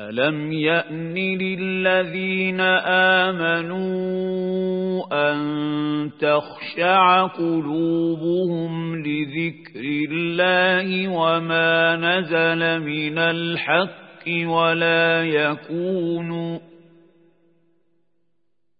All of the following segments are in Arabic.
ألم يأن للذين آمنوا أن تخشع قلوبهم لذكر الله وما نزل من الحق ولا يكونوا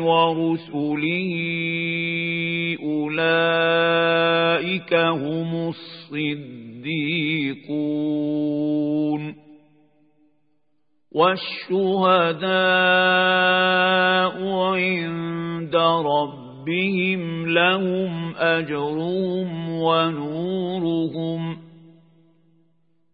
ورسله أولئك هم الصديقون والشهداء عند ربهم لهم أجرهم ونورهم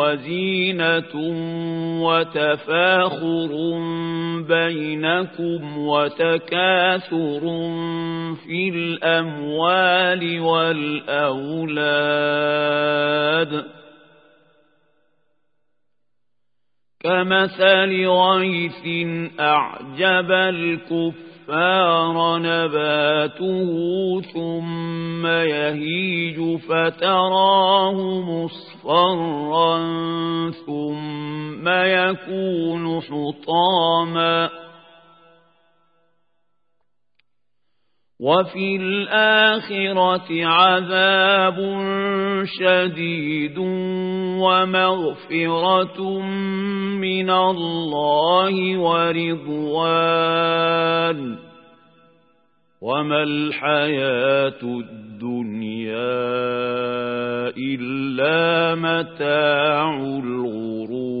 وزينة وتفاخر بينكم وتكاثر في الأموال والأولاد كمثل غيث أعجب الكفر الكفار نباته ثم يهيج فتراه مصفرا ثم يكون حطاما وفي الآخرة عذاب شديد ومغفرة من الله ورضوان. وما الحياة الدنيا إلا متاع الغرور.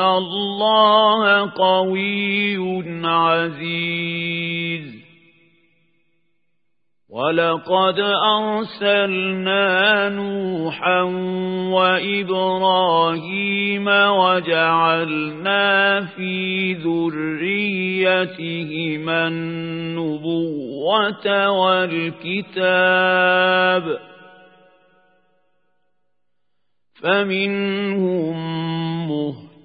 الله قوي عزيز. ولقد أرسلنا نوحا وإبراهيم وجعلنا في ذريتهما النبوة والكتاب. فمنهم مهتد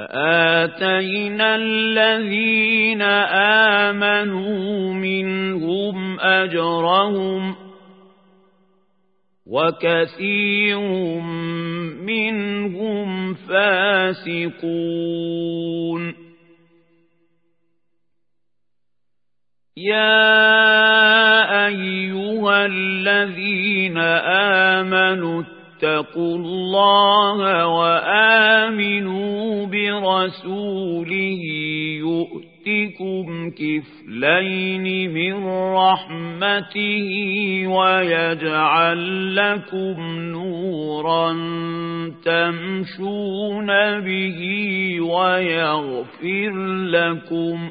فآتينا الذين آمنوا منهم أجرهم وكثير منهم فاسقون. يا أيها الذين آمنوا اتقوا الله وآمنوا برسوله يؤتكم كفلين من رحمته ويجعل لكم نورا تمشون به ويغفر لكم